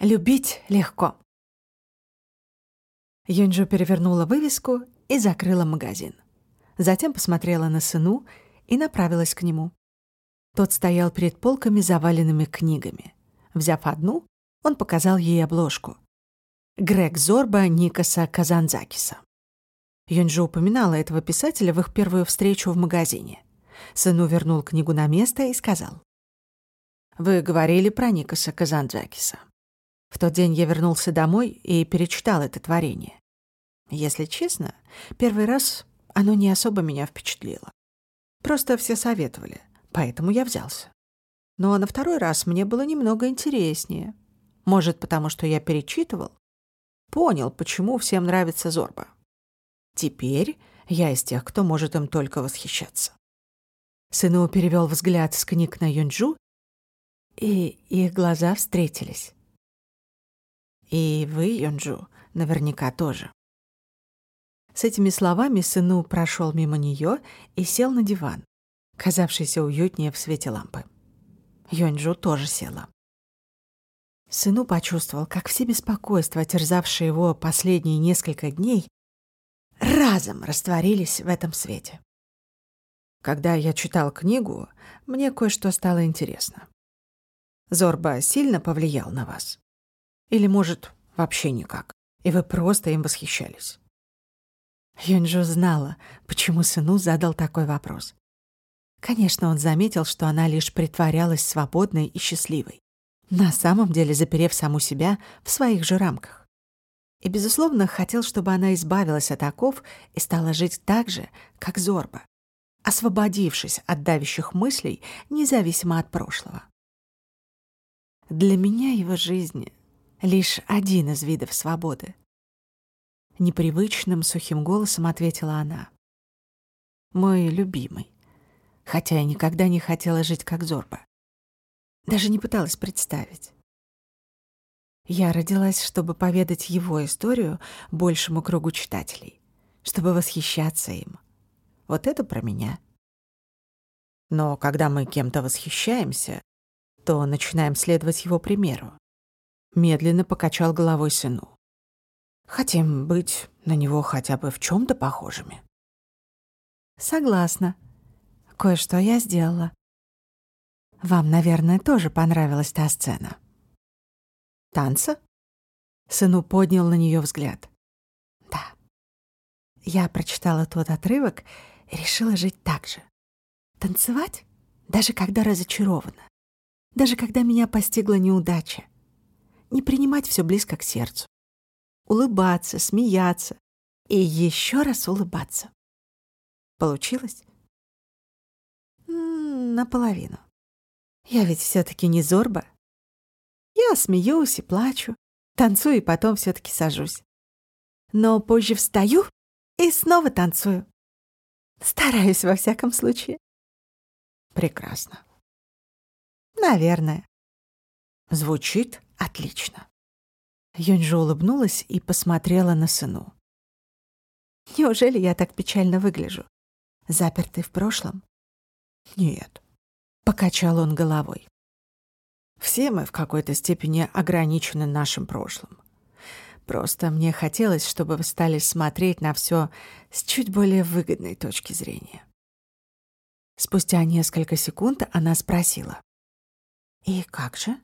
Любить легко. Юнджу перевернула вывеску и закрыла магазин. Затем посмотрела на сыну и направилась к нему. Тот стоял перед полками, заваленными книгами. Взяв одну, он показал ей обложку. Грег Зорба Никаса Казанзакиса. Юнджу упоминала этого писателя в их первую встречу в магазине. Сыну вернул книгу на место и сказал. «Вы говорили про Никаса Казанзакиса. В тот день я вернулся домой и перечитал это творение. Если честно, первый раз оно не особо меня впечатлило. Просто все советовали, поэтому я взялся. Но на второй раз мне было немного интереснее. Может, потому что я перечитывал? Понял, почему всем нравится Зорба. Теперь я из тех, кто может им только восхищаться. Сыну перевел взгляд с книг на Юнджу, и их глаза встретились. И вы, Юнджу, наверняка тоже. С этими словами сыну прошел мимо нее и сел на диван, казавшийся уютнее в свете лампы. Юнджу тоже села. Сыну почувствовал, как все беспокойства, терзавшие его последние несколько дней, разом растворились в этом свете. Когда я читал книгу, мне кое-что стало интересно. Зорба сильно повлиял на вас? Или, может, вообще никак, и вы просто им восхищались? Юнджу знала, почему сыну задал такой вопрос. Конечно, он заметил, что она лишь притворялась свободной и счастливой, на самом деле заперев саму себя в своих же рамках. И, безусловно, хотел, чтобы она избавилась от оков и стала жить так же, как Зорба, освободившись от давящих мыслей, независимо от прошлого. Для меня его жизнь — лишь один из видов свободы. Непривычным сухим голосом ответила она. Мой любимый, хотя я никогда не хотела жить как Зорба. Даже не пыталась представить. Я родилась, чтобы поведать его историю большему кругу читателей, чтобы восхищаться им. Вот это про меня. Но когда мы кем-то восхищаемся, то начинаем следовать его примеру. Медленно покачал головой сыну. Хотим быть на него хотя бы в чем то похожими. Согласна. Кое-что я сделала. Вам, наверное, тоже понравилась та сцена. Танца? Сыну поднял на нее взгляд. Да. Я прочитала тот отрывок и решила жить так же. Танцевать, даже когда разочарована. Даже когда меня постигла неудача. Не принимать все близко к сердцу. Улыбаться, смеяться и еще раз улыбаться. Получилось? Наполовину. Я ведь все таки не Зорба. Я смеюсь и плачу, танцую и потом все таки сажусь. Но позже встаю и снова танцую. Стараюсь во всяком случае. Прекрасно. Наверное. Звучит отлично. Юньжу улыбнулась и посмотрела на сыну. Неужели я так печально выгляжу? Запертый в прошлом? Нет. Покачал он головой. Все мы в какой-то степени ограничены нашим прошлым. Просто мне хотелось, чтобы вы стали смотреть на все с чуть более выгодной точки зрения. Спустя несколько секунд она спросила. «И как же?»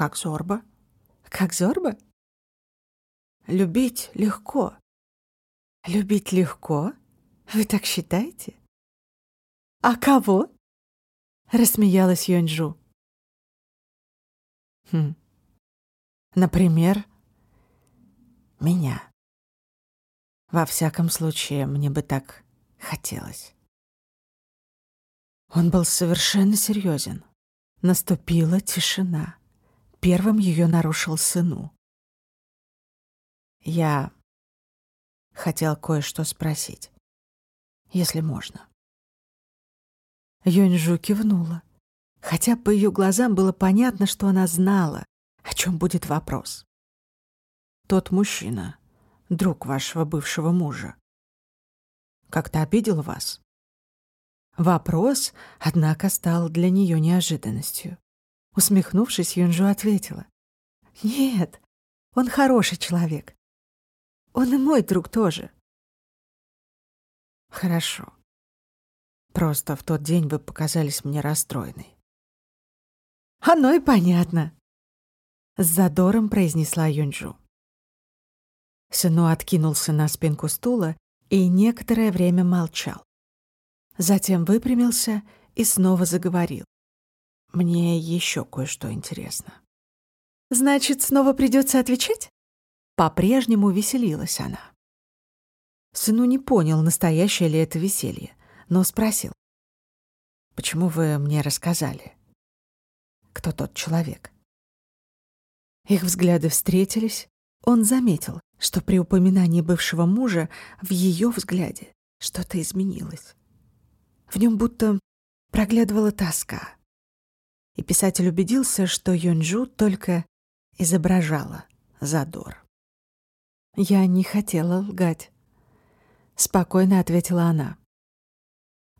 «Как Зорба». «Как Зорба?» «Любить легко». «Любить легко? Вы так считаете?» «А кого?» — рассмеялась Юньжу. Хм. Например, меня. Во всяком случае, мне бы так хотелось. Он был совершенно серьезен. Наступила тишина. Первым ее нарушил сыну. Я хотел кое-что спросить, если можно. Юньжу кивнула хотя по ее глазам было понятно, что она знала, о чем будет вопрос. «Тот мужчина, друг вашего бывшего мужа, как-то обидел вас?» Вопрос, однако, стал для нее неожиданностью. Усмехнувшись, Юнжу ответила. Нет, он хороший человек. Он и мой друг тоже. Хорошо. Просто в тот день вы показались мне расстроенной. Оно и понятно. С задором произнесла Юнджу. Сыну откинулся на спинку стула и некоторое время молчал. Затем выпрямился и снова заговорил. Мне еще кое-что интересно. Значит, снова придется отвечать? По-прежнему веселилась она. Сыну не понял, настоящее ли это веселье, но спросил. «Почему вы мне рассказали? Кто тот человек?» Их взгляды встретились. Он заметил, что при упоминании бывшего мужа в ее взгляде что-то изменилось. В нем будто проглядывала тоска. И писатель убедился, что Юнджу только изображала задор. «Я не хотела лгать», — спокойно ответила она.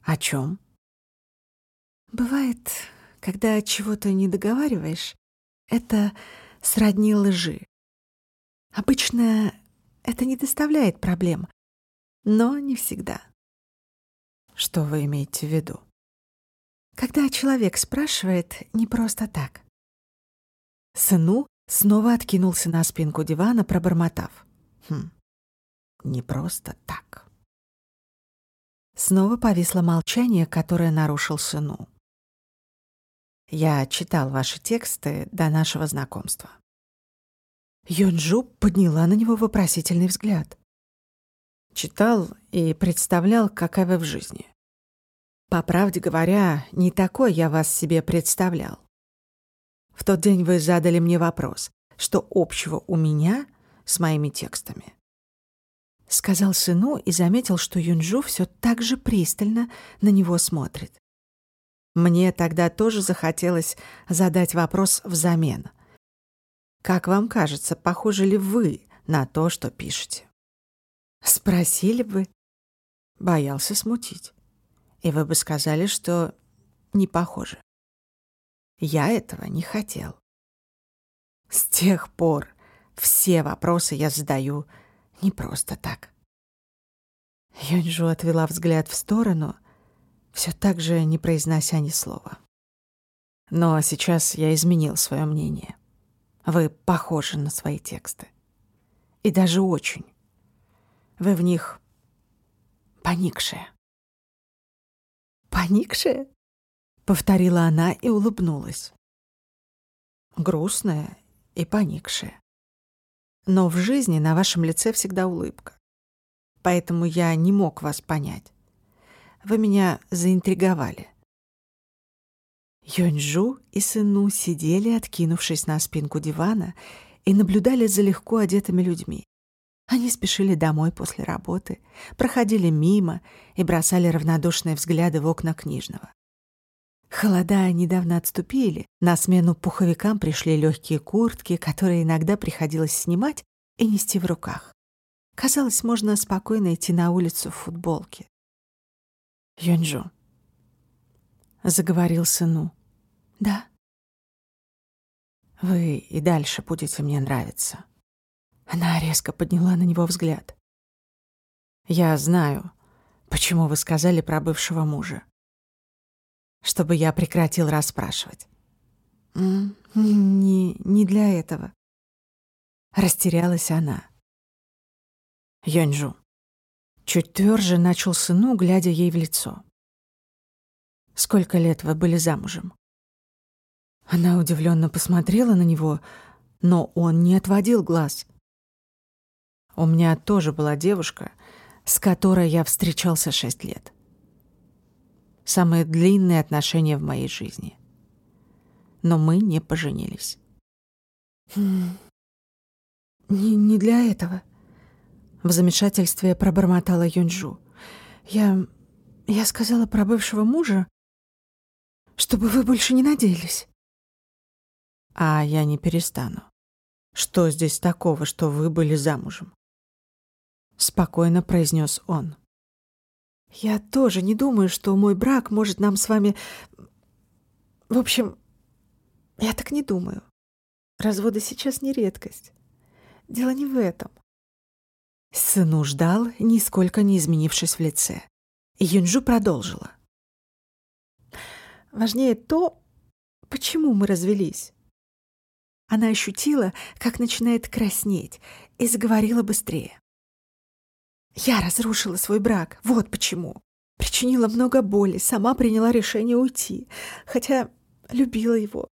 «О чем?» «Бывает, когда чего-то не договариваешь, это сродни лжи. Обычно это не доставляет проблем, но не всегда». «Что вы имеете в виду?» «Когда человек спрашивает не просто так». Сыну снова откинулся на спинку дивана, пробормотав. «Хм, не просто так». Снова повисло молчание, которое нарушил сыну. «Я читал ваши тексты до нашего знакомства». Йонджу подняла на него вопросительный взгляд. Читал и представлял, какая вы в жизни. По правде говоря, не такой я вас себе представлял. В тот день вы задали мне вопрос, что общего у меня с моими текстами сказал сыну и заметил, что Юнджу все так же пристально на него смотрит. Мне тогда тоже захотелось задать вопрос взамен. Как вам кажется, похожи ли вы на то, что пишете? Спросили бы. Боялся смутить. И вы бы сказали, что не похожи. Я этого не хотел. С тех пор все вопросы я задаю не просто так. Юньжу отвела взгляд в сторону, все так же не произнося ни слова. Но сейчас я изменил свое мнение. Вы похожи на свои тексты. И даже очень. Вы в них поникшие. «Поникшие?» — повторила она и улыбнулась. «Грустная и поникшая. Но в жизни на вашем лице всегда улыбка. Поэтому я не мог вас понять. Вы меня заинтриговали. Йонджу и сыну сидели, откинувшись на спинку дивана, и наблюдали за легко одетыми людьми. Они спешили домой после работы, проходили мимо и бросали равнодушные взгляды в окна книжного. Холода недавно отступили, на смену пуховикам пришли легкие куртки, которые иногда приходилось снимать и нести в руках. Казалось, можно спокойно идти на улицу в футболке. «Юнджу», — заговорил сыну. «Да». «Вы и дальше будете мне нравиться». Она резко подняла на него взгляд. «Я знаю, почему вы сказали про бывшего мужа чтобы я прекратил расспрашивать. «Не, не для этого». Растерялась она. Йонджу. Чуть тверже начал сыну, глядя ей в лицо. «Сколько лет вы были замужем?» Она удивленно посмотрела на него, но он не отводил глаз. «У меня тоже была девушка, с которой я встречался шесть лет самые длинные отношения в моей жизни. Но мы не поженились. «Не, не для этого», — в замешательстве пробормотала Юнджу. «Я... я сказала про бывшего мужа, чтобы вы больше не надеялись». «А я не перестану. Что здесь такого, что вы были замужем?» Спокойно произнес он. Я тоже не думаю, что мой брак может нам с вами... В общем, я так не думаю. разводы сейчас не редкость. Дело не в этом. Сыну ждал, нисколько не изменившись в лице. Юнджу продолжила. Важнее то, почему мы развелись. Она ощутила, как начинает краснеть, и заговорила быстрее. Я разрушила свой брак, вот почему. Причинила много боли, сама приняла решение уйти, хотя любила его.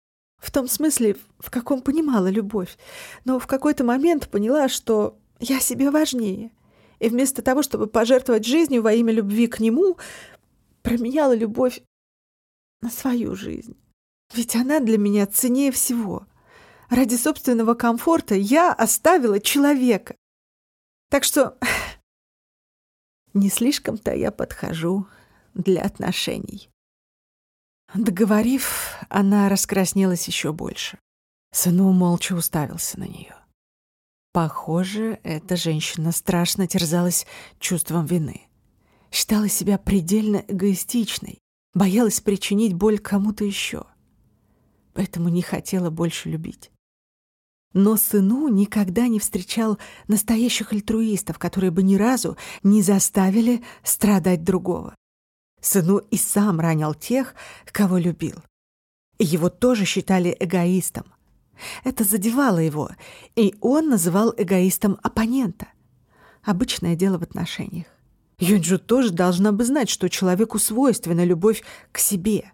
В том смысле, в каком понимала любовь. Но в какой-то момент поняла, что я себе важнее. И вместо того, чтобы пожертвовать жизнью во имя любви к нему, променяла любовь на свою жизнь. Ведь она для меня ценнее всего. Ради собственного комфорта я оставила человека. Так что не слишком-то я подхожу для отношений. Договорив, она раскраснелась еще больше. Сыну молча уставился на нее. Похоже, эта женщина страшно терзалась чувством вины. Считала себя предельно эгоистичной, боялась причинить боль кому-то еще. Поэтому не хотела больше любить. Но сыну никогда не встречал настоящих альтруистов, которые бы ни разу не заставили страдать другого. Сыну и сам ранил тех, кого любил. Его тоже считали эгоистом. Это задевало его, и он называл эгоистом оппонента. Обычное дело в отношениях. Юнджу тоже должна бы знать, что человеку свойственна любовь к себе.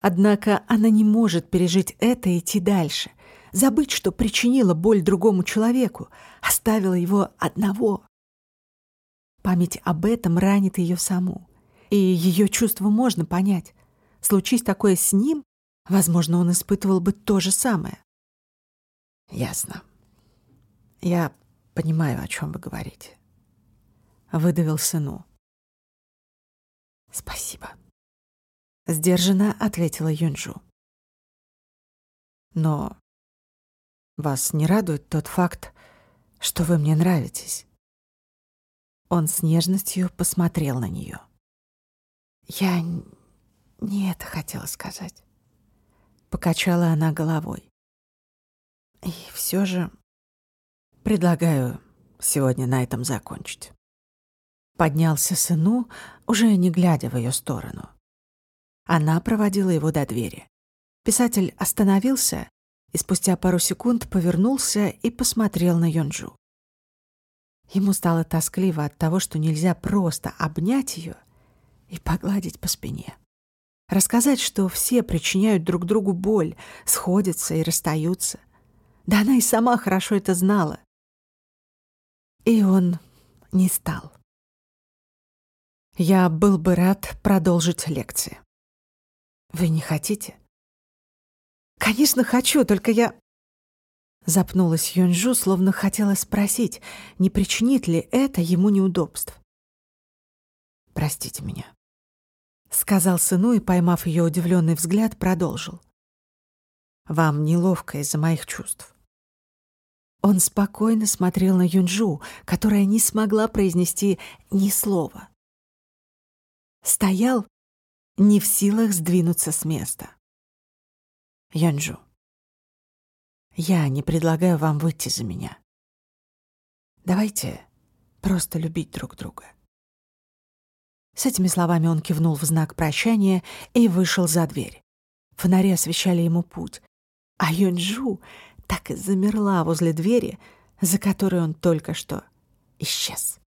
Однако она не может пережить это и идти дальше, забыть, что причинила боль другому человеку, оставила его одного. Память об этом ранит ее саму. И ее чувства можно понять. Случись такое с ним, возможно, он испытывал бы то же самое. Ясно. Я понимаю, о чем вы говорите. Выдавил сыну. Спасибо. Сдержанно ответила Юнжу. Но вас не радует тот факт, что вы мне нравитесь. Он с нежностью посмотрел на нее. Я не это хотела сказать. Покачала она головой. И все же предлагаю сегодня на этом закончить. Поднялся сыну, уже не глядя в ее сторону. Она проводила его до двери. Писатель остановился и спустя пару секунд повернулся и посмотрел на Йонджу. Ему стало тоскливо от того, что нельзя просто обнять ее и погладить по спине. Рассказать, что все причиняют друг другу боль, сходятся и расстаются. Да она и сама хорошо это знала. И он не стал. Я был бы рад продолжить лекции. Вы не хотите? Конечно, хочу, только я... Запнулась Юнжу, словно хотела спросить, не причинит ли это ему неудобств. «Простите меня», — сказал сыну и, поймав ее удивленный взгляд, продолжил. «Вам неловко из-за моих чувств». Он спокойно смотрел на Юнжу, которая не смогла произнести ни слова. Стоял, не в силах сдвинуться с места. Юнжу, я не предлагаю вам выйти за меня. Давайте просто любить друг друга. С этими словами он кивнул в знак прощания и вышел за дверь. Фонари освещали ему путь, а Юнджу так и замерла возле двери, за которой он только что исчез.